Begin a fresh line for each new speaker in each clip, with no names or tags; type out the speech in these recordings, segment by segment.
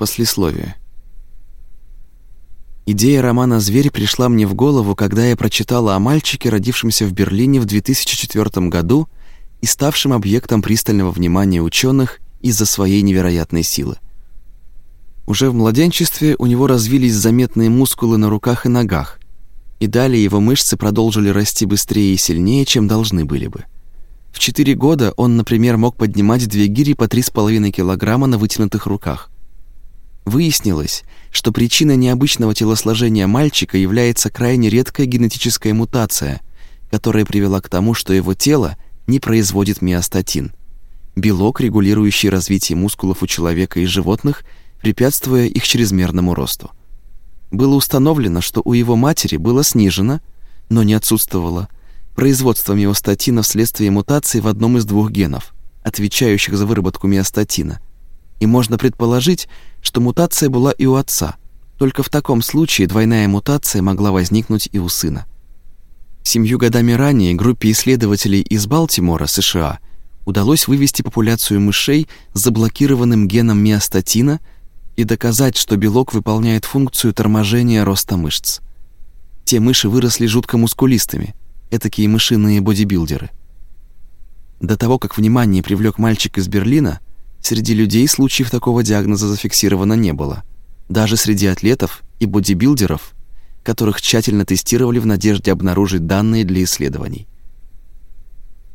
Послесловие. Идея романа «Зверь» пришла мне в голову, когда я прочитала о мальчике, родившемся в Берлине в 2004 году и ставшем объектом пристального внимания ученых из-за своей невероятной силы. Уже в младенчестве у него развились заметные мускулы на руках и ногах, и далее его мышцы продолжили расти быстрее и сильнее, чем должны были бы. В 4 года он, например, мог поднимать две гири по 3,5 килограмма на вытянутых руках. Выяснилось, что причиной необычного телосложения мальчика является крайне редкая генетическая мутация, которая привела к тому, что его тело не производит миостатин – белок, регулирующий развитие мускулов у человека и животных, препятствуя их чрезмерному росту. Было установлено, что у его матери было снижено, но не отсутствовало, производство миостатина вследствие мутации в одном из двух генов, отвечающих за выработку миостатина – и можно предположить, что мутация была и у отца. Только в таком случае двойная мутация могла возникнуть и у сына. Семью годами ранее группе исследователей из Балтимора, США, удалось вывести популяцию мышей с заблокированным геном миостатина и доказать, что белок выполняет функцию торможения роста мышц. Те мыши выросли жутко мускулистыми, этакие мышиные бодибилдеры. До того, как внимание привлек мальчик из Берлина – Среди людей случаев такого диагноза зафиксировано не было. Даже среди атлетов и бодибилдеров, которых тщательно тестировали в надежде обнаружить данные для исследований.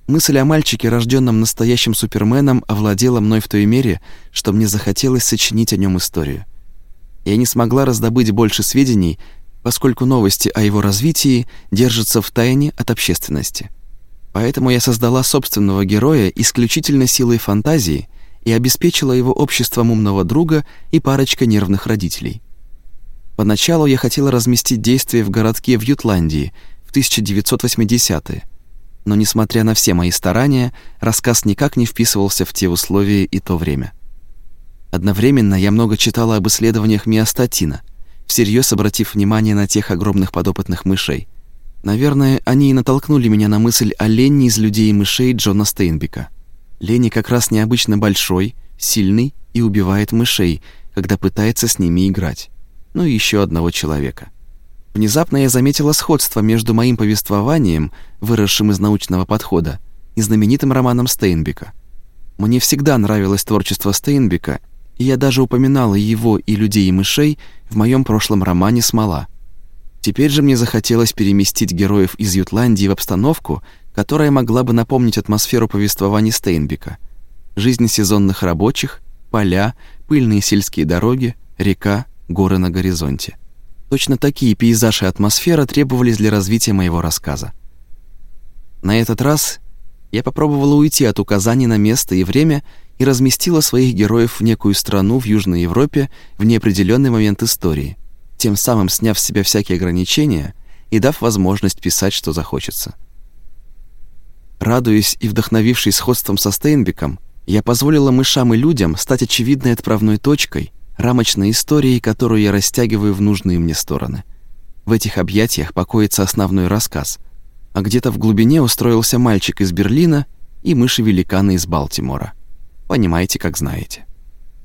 Мысль о мальчике, рожденном настоящим суперменом, овладела мной в той мере, что мне захотелось сочинить о нем историю. Я не смогла раздобыть больше сведений, поскольку новости о его развитии держатся в тайне от общественности. Поэтому я создала собственного героя исключительно силой фантазии и обеспечила его обществом умного друга и парочка нервных родителей. Поначалу я хотела разместить действие в городке в Ютландии в 1980-е, но несмотря на все мои старания, рассказ никак не вписывался в те условия и то время. Одновременно я много читала об исследованиях миостатина, всерьез обратив внимание на тех огромных подопытных мышей. Наверное, они и натолкнули меня на мысль о Ленни из «Людей и мышей» Джона Стейнбека. Лени как раз необычно большой, сильный и убивает мышей, когда пытается с ними играть. Ну и еще одного человека. Внезапно я заметила сходство между моим повествованием, выросшим из научного подхода, и знаменитым романом Стейнбека. Мне всегда нравилось творчество Стейнбека, и я даже упоминала его и людей и мышей в моем прошлом романе «Смола». Теперь же мне захотелось переместить героев из Ютландии в обстановку, которая могла бы напомнить атмосферу повествований Стейнбека. Жизнь сезонных рабочих, поля, пыльные сельские дороги, река, горы на горизонте. Точно такие пейзажи и атмосфера требовались для развития моего рассказа. На этот раз я попробовала уйти от указаний на место и время и разместила своих героев в некую страну в Южной Европе в неопределенный момент истории, тем самым сняв с себя всякие ограничения и дав возможность писать, что захочется. Радуясь и вдохновившись сходством со Стейнбеком, я позволила мышам и людям стать очевидной отправной точкой, рамочной историей, которую я растягиваю в нужные мне стороны. В этих объятиях покоится основной рассказ, а где-то в глубине устроился мальчик из Берлина и мыши-великаны из Балтимора. Понимаете, как знаете.